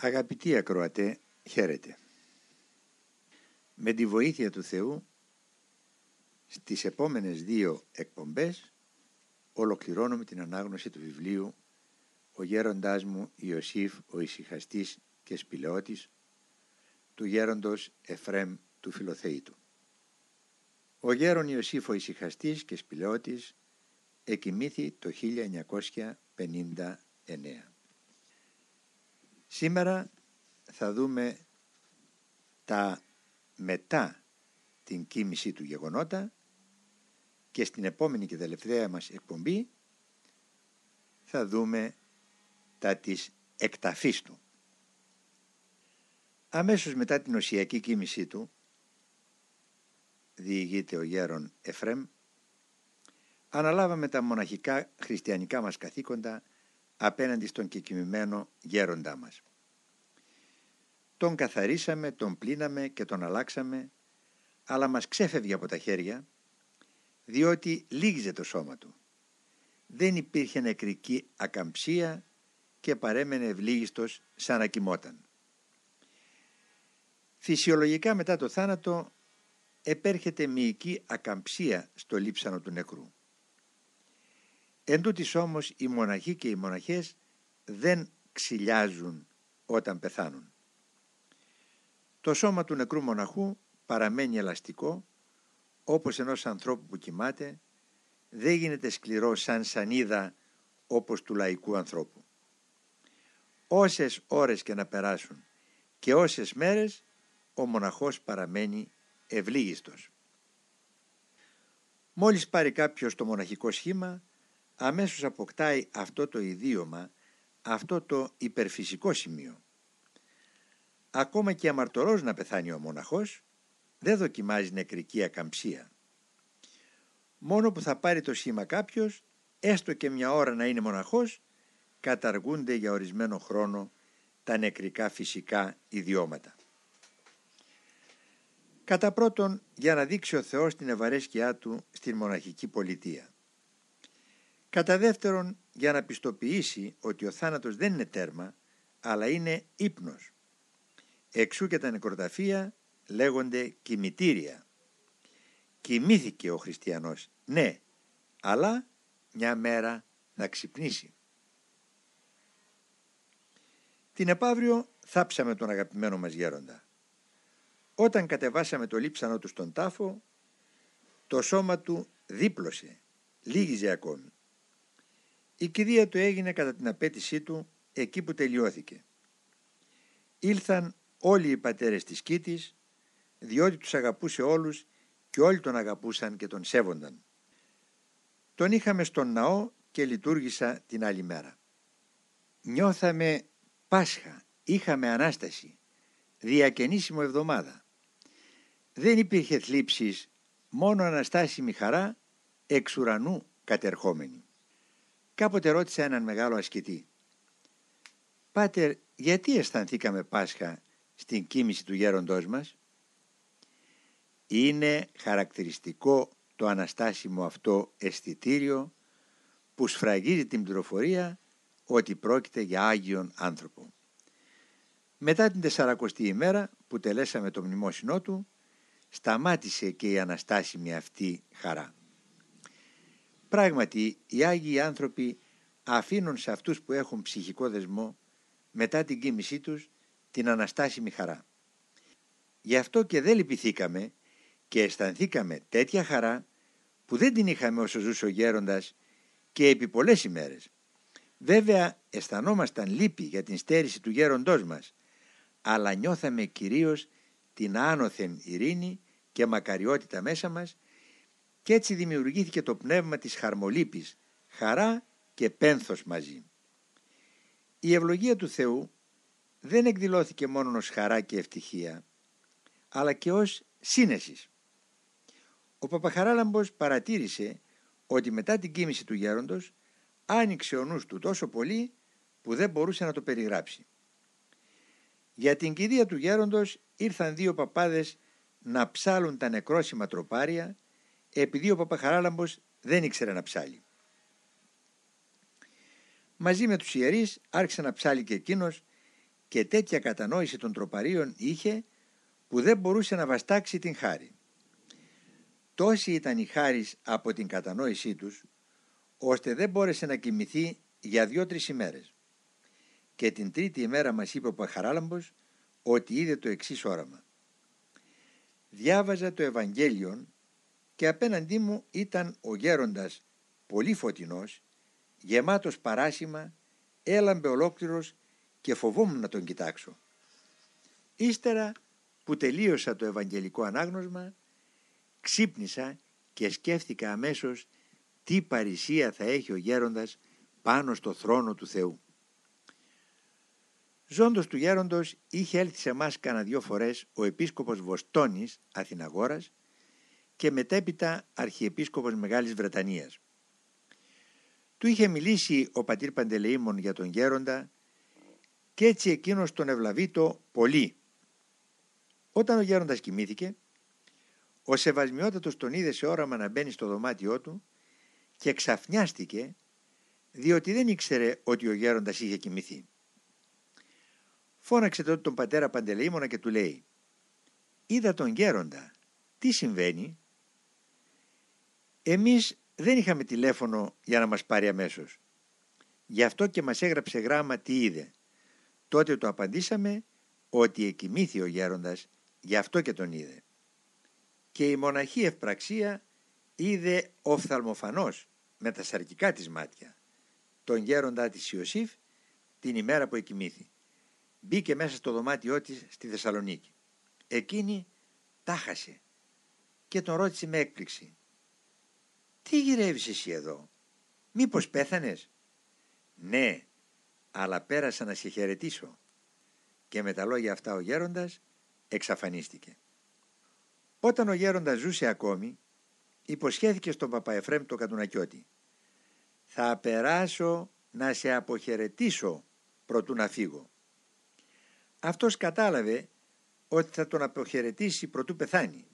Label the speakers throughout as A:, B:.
A: Αγαπητοί ακροατέ, χαίρετε. Με τη βοήθεια του Θεού, στις επόμενες δύο εκπομπές ολοκληρώνουμε την ανάγνωση του βιβλίου «Ο γέροντάς μου Ιωσήφ ο ησυχαστής και σπηλαιώτης» του γέροντος Εφρέμ του Φιλοθεήτου. Ο γέρον Ιωσήφ ο ησυχαστής και σπηλαιώτης εκοιμήθη το 1959. Σήμερα θα δούμε τα μετά την κίνηση του γεγονότα και στην επόμενη και τελευταία μας εκπομπή θα δούμε τα της εκταφής του. Αμέσως μετά την οσιακή κίνησή του διηγείται ο γέρον Εφρέμ αναλάβαμε τα μοναχικά χριστιανικά μας καθήκοντα απέναντι στον κεκοιμημένο γέροντά μας. Τον καθαρίσαμε, τον πλύναμε και τον αλλάξαμε, αλλά μας ξέφευγε από τα χέρια, διότι λίγιζε το σώμα του. Δεν υπήρχε νεκρική ακαμψία και παρέμενε ευλίγιστος σαν να κοιμόταν. Φυσιολογικά μετά το θάνατο επέρχεται μυϊκή ακαμψία στο λείψανο του νεκρού. Εν τούτης όμως οι μοναχοί και οι μοναχές δεν ξυλιάζουν όταν πεθάνουν. Το σώμα του νεκρού μοναχού παραμένει ελαστικό όπως ενός ανθρώπου που κοιμάται δεν γίνεται σκληρό σαν σανίδα όπως του λαϊκού ανθρώπου. Όσες ώρες και να περάσουν και όσες μέρες ο μοναχός παραμένει ευλίγιστος. Μόλις πάρει κάποιος το μοναχικό σχήμα αμέσως αποκτάει αυτό το ιδίωμα, αυτό το υπερφυσικό σημείο. Ακόμα και αμαρτωρός να πεθάνει ο μοναχός, δεν δοκιμάζει νεκρική ακαμψία. Μόνο που θα πάρει το σήμα κάποιος, έστω και μια ώρα να είναι μοναχός, καταργούνται για ορισμένο χρόνο τα νεκρικά φυσικά ιδιώματα. Κατά πρώτον, για να δείξει ο Θεός την ευαρέσκειά Του στην μοναχική πολιτεία. Κατά δεύτερον, για να πιστοποιήσει ότι ο θάνατος δεν είναι τέρμα, αλλά είναι ύπνος. Εξού και τα νεκροταφεία λέγονται κοιμητήρια. Κοιμήθηκε ο χριστιανός, ναι, αλλά μια μέρα θα ξυπνήσει. Την επαύριο θάψαμε τον αγαπημένο μας γέροντα. Όταν κατεβάσαμε το λείψανό του στον τάφο, το σώμα του δίπλωσε, λίγιζε ακόμη. Η κηδεία του έγινε κατά την απέτησή του εκεί που τελειώθηκε. Ήλθαν όλοι οι πατέρες της Κίτης, διότι τους αγαπούσε όλους και όλοι τον αγαπούσαν και τον σέβονταν. Τον είχαμε στον ναό και λειτουργήσα την άλλη μέρα. Νιώθαμε Πάσχα, είχαμε Ανάσταση, διακαινήσιμο εβδομάδα. Δεν υπήρχε θλίψης, μόνο αναστάσιμη χαρά εξ ουρανού κατερχόμενη. Κάποτε ρώτησα έναν μεγάλο ασκητή «Πάτερ, γιατί αισθανθήκαμε Πάσχα στην κίνηση του γέροντός μας» Είναι χαρακτηριστικό το αναστάσιμο αυτό αισθητήριο που σφραγίζει την πληροφορία ότι πρόκειται για Άγιον άνθρωπο. Μετά την 40η ημέρα που τελέσαμε το μνημόσυνό του, σταμάτησε και η αναστάσιμη αυτή χαρά. Πράγματι, οι Άγιοι άνθρωποι αφήνουν σε αυτούς που έχουν ψυχικό δεσμό μετά την κοίμησή τους την αναστάσιμη χαρά. Γι' αυτό και δεν λυπηθήκαμε και αισθανθήκαμε τέτοια χαρά που δεν την είχαμε όσο ζούσε ο γέροντας και επί πολλές ημέρες. Βέβαια αισθανόμασταν λύπη για την στέρηση του γέροντός μας, αλλά νιώθαμε κυρίως την άνωθεν ειρήνη και μακαριότητα μέσα μας και έτσι δημιουργήθηκε το πνεύμα της χαρμολύπης, χαρά και πένθος μαζί. Η ευλογία του Θεού δεν εκδηλώθηκε μόνο ως χαρά και ευτυχία, αλλά και ως σύνεσης. Ο Παπαχαράλαμπος παρατήρησε ότι μετά την κοίμηση του γέροντος άνοιξε ο νους του τόσο πολύ που δεν μπορούσε να το περιγράψει. Για την κηδεία του γέροντος ήρθαν δύο παπάδες να ψάλουν τα νεκρόσιμα τροπάρια επειδή ο Παπαχαράλαμπος δεν ήξερε να ψάλει. Μαζί με τους ιερείς άρχισε να ψάλει και εκείνος και τέτοια κατανόηση των τροπαρίων είχε που δεν μπορούσε να βαστάξει την χάρη. Τόση ήταν η χάρη από την κατανόησή τους, ώστε δεν μπόρεσε να κοιμηθεί για δυο-τρεις ημέρες. Και την τρίτη ημέρα μας είπε ο Παχαράλαμπος ότι είδε το εξής όραμα. Διάβαζα το Ευαγγέλιον και απέναντί μου ήταν ο γέροντας πολύ φωτεινός, γεμάτος παράσημα, έλαμπε ολόκληρος και φοβόμουν να τον κοιτάξω. Ύστερα που τελείωσα το Ευαγγελικό ανάγνωσμα, ξύπνησα και σκέφτηκα αμέσως τι παρησία θα έχει ο γέροντας πάνω στο θρόνο του Θεού. Ζώντος του γέροντος είχε έλθει σε μας κάνα δυο φορές ο επίσκοπος Βοστόνης Αθηναγόρας και μετέπειτα αρχιεπίσκοπος Μεγάλης Βρετανίας. Του είχε μιλήσει ο πατήρ Παντελεήμων για τον γέροντα και έτσι εκείνος τον ευλαβείτο πολύ. Όταν ο γέροντας κοιμήθηκε, ο Σεβασμιότατος τον είδε σε όραμα να μπαίνει στο δωμάτιό του και ξαφνιάστηκε διότι δεν ήξερε ότι ο γέροντας είχε κοιμηθεί. Φώναξε τότε τον πατέρα Παντελεήμονα και του λέει «Είδα τον γέροντα, τι συμβαίνει» Εμείς δεν είχαμε τηλέφωνο για να μας πάρει αμέσως. Γι' αυτό και μας έγραψε γράμμα τι είδε. Τότε το απαντήσαμε ότι εκοιμήθη ο γέροντας, γι' αυτό και τον είδε. Και η μοναχή ευπραξία είδε οφθαλμοφανώς με τα σαρκικά της μάτια τον γέροντά της Ιωσήφ την ημέρα που εκοιμήθη. Μπήκε μέσα στο δωμάτιό της στη Θεσσαλονίκη. Εκείνη τάχασε και τον ρώτησε με έκπληξη. «Τι γυρεύεις εσύ εδώ, μήπως πέθανες» «Ναι, αλλά πέρασα να σε χαιρετήσω» και με τα λόγια αυτά ο γέροντας εξαφανίστηκε. Όταν ο γέροντας ζούσε ακόμη, υποσχέθηκε στον Παπαεφρέμ το Κατουνακιώτη «Θα περάσω να σε αποχαιρετήσω προτού να φύγω». Αυτός κατάλαβε ότι θα τον αποχαιρετήσει προτού πεθάνει.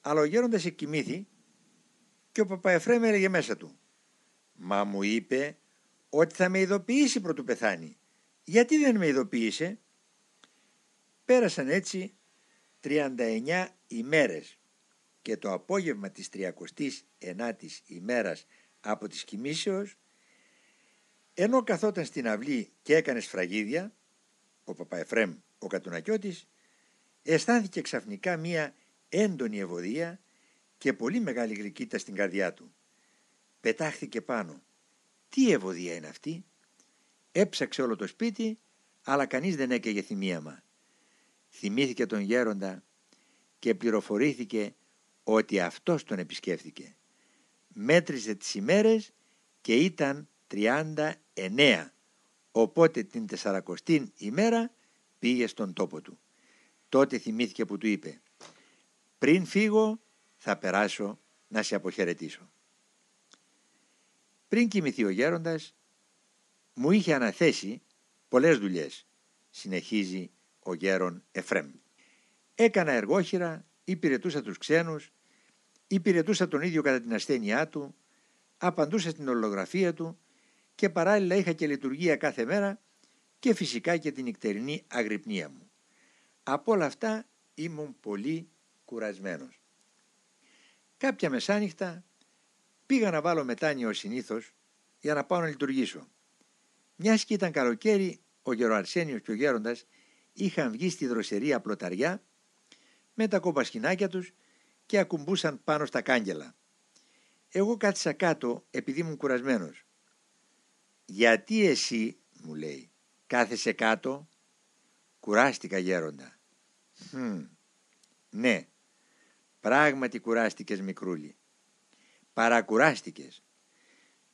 A: Αλλά ο γέροντας εκοιμήθη και ο Παπαεφρέμ έλεγε μέσα του «Μα μου είπε ότι θα με ειδοποιήσει προτού πεθάνει. Γιατί δεν με ειδοποίησε» Πέρασαν έτσι 39 ημέρες και το απόγευμα της 39ης ημέρας από τις κοιμήσεως ενώ καθόταν στην αυλή και έκανε σφραγίδια ο Παπαεφρέμ ο Κατουνακιώτης αισθάνθηκε ξαφνικά μία έντονη ευωδία και πολύ μεγάλη γλυκύτητα στην καρδιά του. Πετάχθηκε πάνω. Τι ευωδία είναι αυτή; Έψαξε όλο το σπίτι αλλά κανείς δεν έκαιγε θυμίαμα. Θυμήθηκε τον γέροντα και πληροφορήθηκε ότι αυτός τον επισκέφθηκε. Μέτρησε τις ημέρες και ήταν 39 οπότε την τεσσαρακοστή ημέρα πήγε στον τόπο του. Τότε θυμήθηκε που του είπε «Πριν φύγω θα περάσω να σε αποχαιρετήσω». Πριν κοιμηθεί ο γέροντας μου είχε αναθέσει πολλές δουλειές, συνεχίζει ο γέρον Εφρέμ. Έκανα εργόχειρα, υπηρετούσα τους ξένους, υπηρετούσα τον ίδιο κατά την ασθένειά του, απαντούσα στην ολογραφία του και παράλληλα είχα και λειτουργία κάθε μέρα και φυσικά και την νυχτερινή αγρυπνία μου. Από όλα αυτά ήμουν πολύ κουρασμένος. Κάποια μεσάνυχτα πήγα να βάλω μετάνοια ως συνήθως για να πάω να λειτουργήσω. Μιας και ήταν καλοκαίρι, ο γεροαρσένιος και ο γέροντας είχαν βγει στη δροσερή πλωταριά με τα κομπασκινάκια τους και ακουμπούσαν πάνω στα κάγκελα. Εγώ κάθισα κάτω επειδή ήμουν κουρασμένος. «Γιατί εσύ», μου λέει, «κάθεσαι κάτω» «Κουράστηκα γέροντα». «Χμ, ναι, πράγματι κουράστηκες μικρούλι. Παρακουράστηκες.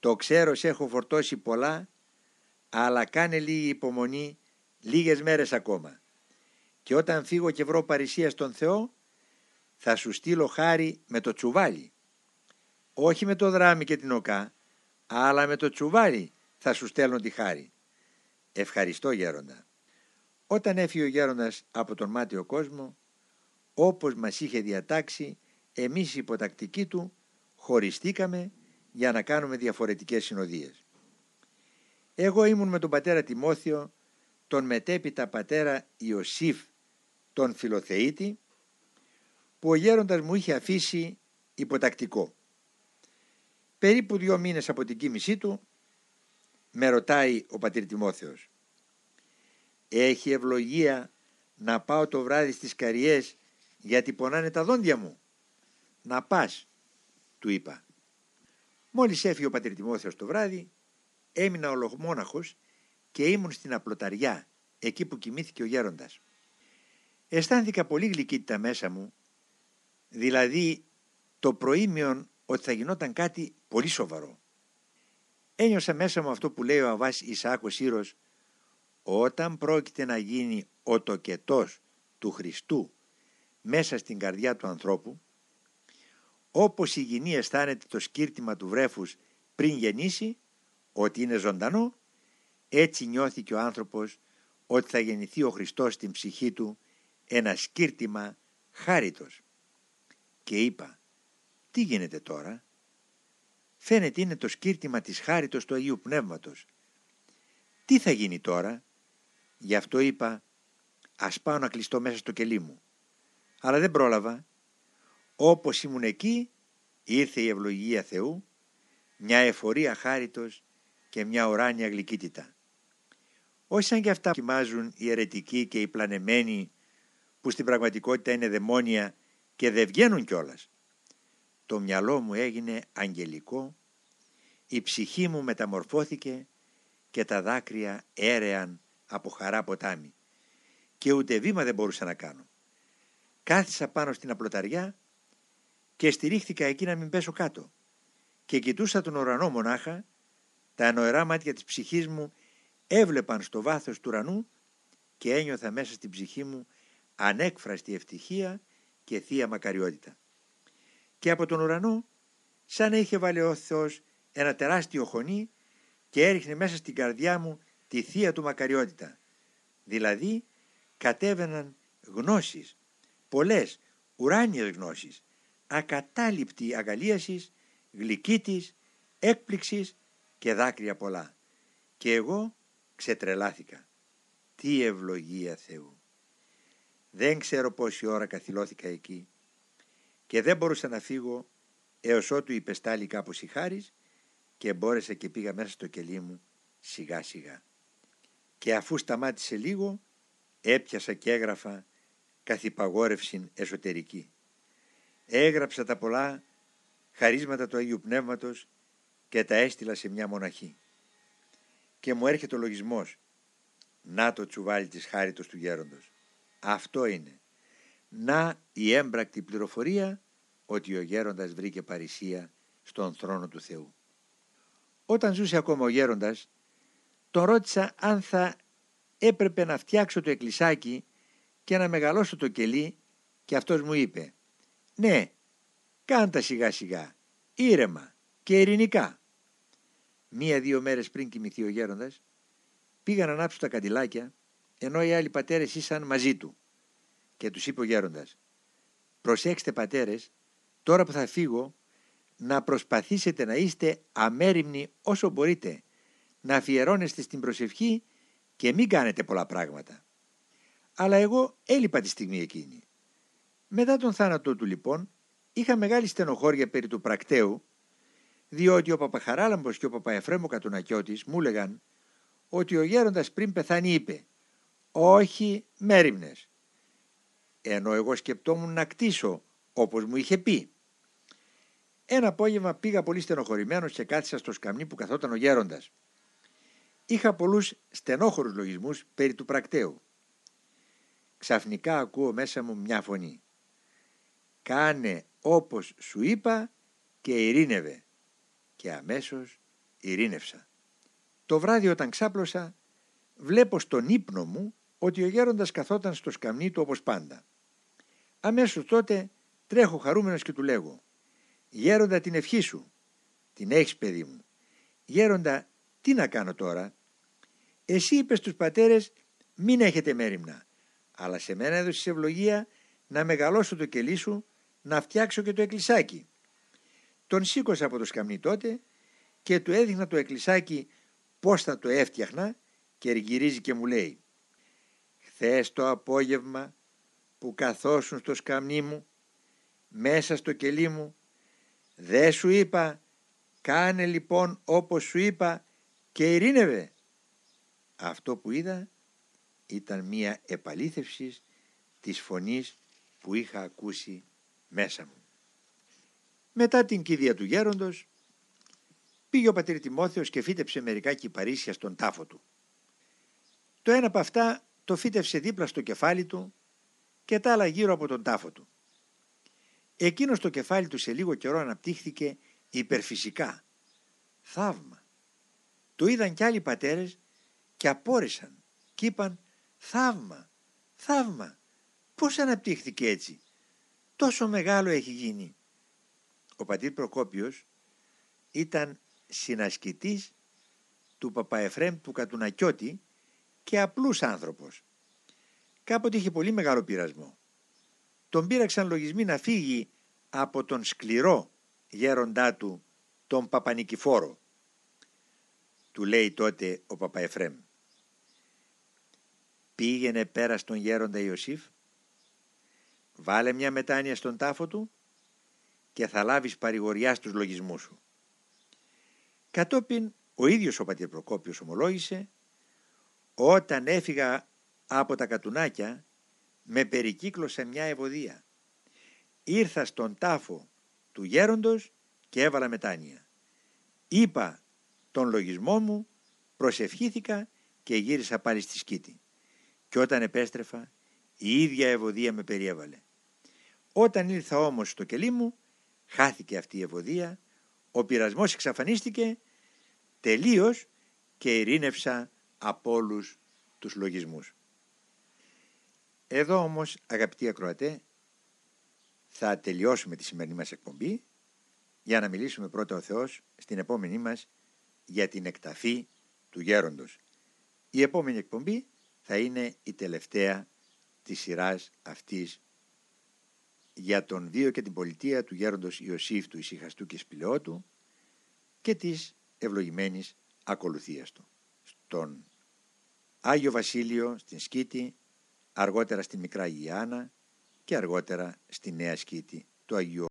A: Το ξέρω σε έχω φορτώσει πολλά, αλλά κάνε λίγη υπομονή λίγες μέρες ακόμα. Και όταν φύγω και βρω παρησία στον Θεό, θα σου στείλω χάρη με το τσουβάλι. Όχι με το δράμι και την οκά, αλλά με το τσουβάλι θα σου στέλνω τη χάρη. Ευχαριστώ γέροντα. Όταν έφυγε ο γέροντας από τον μάτιο κόσμο, όπως μας είχε διατάξει, εμείς υποτακτικοί του χωριστήκαμε για να κάνουμε διαφορετικές συνοδείες. Εγώ ήμουν με τον πατέρα Τιμόθεο τον μετέπειτα πατέρα Ιωσήφ τον Φιλοθεήτη που ο γέροντας μου είχε αφήσει υποτακτικό. Περίπου δύο μήνες από την κοίμησή του με ρωτάει ο πατήρ Τιμόθεος «Έχει ευλογία να πάω το βράδυ στις καριές γιατί πονάνε τα δόντια μου» «Να πας» του είπα. Μόλις έφυγε ο πατήρ Τιμόθεος το βράδυ έμεινα ολομόναχος και ήμουν στην απλοταριά εκεί που κοιμήθηκε ο γέροντας. Αισθάνθηκα πολύ γλυκύτητα μέσα μου δηλαδή το προήμιον ότι θα γινόταν κάτι πολύ σοβαρό. Ένιωσα μέσα μου αυτό που λέει ο Αβάς Ισάκος Σύρος όταν πρόκειται να γίνει ο τοκετός του Χριστού μέσα στην καρδιά του ανθρώπου όπως η γυνή αισθάνεται το σκύρτημα του βρέφους πριν γεννήσει ότι είναι ζωντανό έτσι νιώθει και ο άνθρωπος ότι θα γεννηθεί ο Χριστός στην ψυχή του ένα σκύρτημα χάριτος και είπα «Τι γίνεται τώρα» φαίνεται είναι το σκύρτημα της χάριτος του Αγίου Πνεύματος. Τι θα γίνει τώρα, γι' αυτό είπα ας πάω να κλειστώ μέσα στο κελί μου. Αλλά δεν πρόλαβα. Όπως ήμουν εκεί ήρθε η ευλογία Θεού, μια εφορία χάριτος και μια ουράνια γλυκύτητα. Όχι σαν και αυτά κοιμάζουν οι αιρετικοί και οι πλανεμένοι που στην πραγματικότητα είναι δαιμόνια και δεν βγαίνουν κιόλας. Το μυαλό μου έγινε αγγελικό, η ψυχή μου μεταμορφώθηκε και τα δάκρυα έρεαν από χαρά ποτάμι και ούτε βήμα δεν μπορούσα να κάνω. Κάθισα πάνω στην απλοταριά και στηρίχθηκα εκεί να μην πέσω κάτω και κοιτούσα τον ουρανό μονάχα, τα νοερά μάτια της ψυχής μου έβλεπαν στο βάθος του ουρανού και ένιωθα μέσα στην ψυχή μου ανέκφραστη ευτυχία και θεία μακαριότητα. Και από τον ουρανό, σαν να είχε βάλει ο Θεός ένα τεράστιο χωνί και έριχνε μέσα στην καρδιά μου τη θεία του μακαριότητα. Δηλαδή, κατέβαιναν γνώσεις, πολλές ουράνιες γνώσεις, ακατάληπτη αγαλίασης, γλυκύτης, έκπληξης και δάκρυα πολλά. Και εγώ ξετρελάθηκα. Τι ευλογία Θεού. Δεν ξέρω πόση ώρα καθυλώθηκα εκεί και δεν μπορούσα να φύγω έως ότου υπεστάλει κάπως η χάρις και μπόρεσα και πήγα μέσα στο κελί μου σιγά σιγά. Και αφού σταμάτησε λίγο έπιασα και έγραφα καθυπαγόρευσιν εσωτερική. Έγραψα τα πολλά χαρίσματα του Αγίου Πνεύματος και τα έστειλα σε μια μοναχή. Και μου έρχεται ο λογισμός. Να το τσουβάλι της χάριτος του γέροντος. Αυτό είναι. Να η έμπρακτη πληροφορία ότι ο γέροντας βρήκε παρησία στον θρόνο του Θεού. Όταν ζούσε ακόμα ο γέροντας, τον ρώτησα αν θα έπρεπε να φτιάξω το εκκλησάκι και να μεγαλώσω το κελί και αυτός μου είπε «Ναι, κάντα σιγά σιγά, ήρεμα και ειρηνικά». Μία-δύο μέρες πριν κοιμηθεί ο γέροντας, πήγα να ανάψω τα καντιλάκια ενώ οι άλλοι πατέρες ήσαν μαζί του. Και τους είπε ο γέροντας «Προσέξτε πατέρες, τώρα που θα φύγω, να προσπαθήσετε να είστε αμέριμνοι όσο μπορείτε, να αφιερώνεστε στην προσευχή και μην κάνετε πολλά πράγματα». Αλλά εγώ έλειπα τη στιγμή εκείνη. Μετά τον θάνατό του λοιπόν, είχα μεγάλη στενοχώρια περί του πρακτέου, διότι ο Παπαχαράλαμπος και ο Παπαεφρέμο Κατουνακιώτης μου έλεγαν ότι ο γέροντας πριν πεθάνει είπε όχι μέριμνες. Ενώ εγώ σκεπτόμουν να κτίσω όπως μου είχε πει. Ένα απόγευμα πήγα πολύ στενοχωρημένος και κάθισα στο σκαμνί που καθόταν ο γέροντας. Είχα πολλούς στενόχωρους λογισμούς περί του πρακτέου. Ξαφνικά ακούω μέσα μου μια φωνή. Κάνε όπως σου είπα και ειρήνευε. Και αμέσως ειρήνευσα. Το βράδυ όταν ξάπλωσα βλέπω στον ύπνο μου ότι ο γέροντας καθόταν στο σκαμνί του όπως πάντα. Αμέσως τότε τρέχω χαρούμενος και του λέγω «Γέροντα την ευχή σου, την έχεις παιδί μου. Γέροντα τι να κάνω τώρα; Εσύ είπες στους πατέρες μην έχετε μέρημνα, αλλά σε μένα έδωσες ευλογία να μεγαλώσω το κελί σου, να φτιάξω και το εκκλησάκι». Τον σήκωσα από το σκαμνί τότε και του έδειχνα το εκκλησάκι πώς θα το έφτιαχνα και γυρίζει και μου λέει Θες το απόγευμα που καθόσουν στο σκαμνί μου, μέσα στο κελί μου, δε σου είπα, κάνε λοιπόν όπως σου είπα και ειρήνευε. Αυτό που είδα ήταν μία επαλήθευσης της φωνής που είχα ακούσει μέσα μου. Μετά την κηδεία του γέροντος πήγε ο πατήρ Τιμόθεος και φύτεψε μερικά κυπαρίσια στον τάφο του. Το ένα από αυτά το φύτευσε δίπλα στο κεφάλι του και τα άλλα γύρω από τον τάφο του. Εκείνο το κεφάλι του σε λίγο καιρό αναπτύχθηκε υπερφυσικά. Θαύμα. Το είδαν κι άλλοι πατέρες και απόρρισαν και είπαν θαύμα, θαύμα. Πώς αναπτύχθηκε έτσι; Τόσο μεγάλο έχει γίνει. Ο πατήρ Προκόπιος ήταν συνασκητής του Παπαεφρέμ του Κατουνακιώτη και απλούς άνθρωπος. Κάποτε είχε πολύ μεγάλο πειρασμό. Τον πήραξαν λογισμοί να φύγει από τον σκληρό γέροντά του τον Παπανικηφόρο. Του λέει τότε ο Παπαεφρέμ. Πήγαινε πέρα στον γέροντα Ιωσήφ, βάλε μια μετάνοια στον τάφο του και θα λάβεις παρηγοριά στους λογισμούς σου. Κατόπιν ο ίδιος ο πατήρ Προκόπιος ομολόγησε όταν έφυγα από τα κατουνάκια με περικύκλωσε μια ευωδία. Ήρθα στον τάφο του γέροντος και έβαλα μετάνοια. Είπα τον λογισμό μου, προσευχήθηκα και γύρισα πάλι στη σκήτη. Και όταν επέστρεφα η ίδια ευωδία με περιέβαλε. Όταν ήρθα όμως στο κελί μου χάθηκε αυτή η ευωδία, ο πειρασμός εξαφανίστηκε τελείως και ειρήνευσα από όλους τους λογισμούς. Εδώ όμως αγαπητοί ακροατέ θα τελειώσουμε τη σημερινή μας εκπομπή για να μιλήσουμε πρώτα ο Θεός στην επόμενή μας για την εκταφή του γέροντος. Η επόμενη εκπομπή θα είναι η τελευταία της σειράς αυτής για τον βίο και την πολιτεία του γέροντος Ιωσήφ του Ισυχαστού και Σπηλαιότου και της ευλογημένης ακολουθίας του. Στον Άγιο Βασίλειο, στην Σκήτη, αργότερα στη Μικρά Γιάννα και αργότερα στη Νέα Σκήτη του Αγίου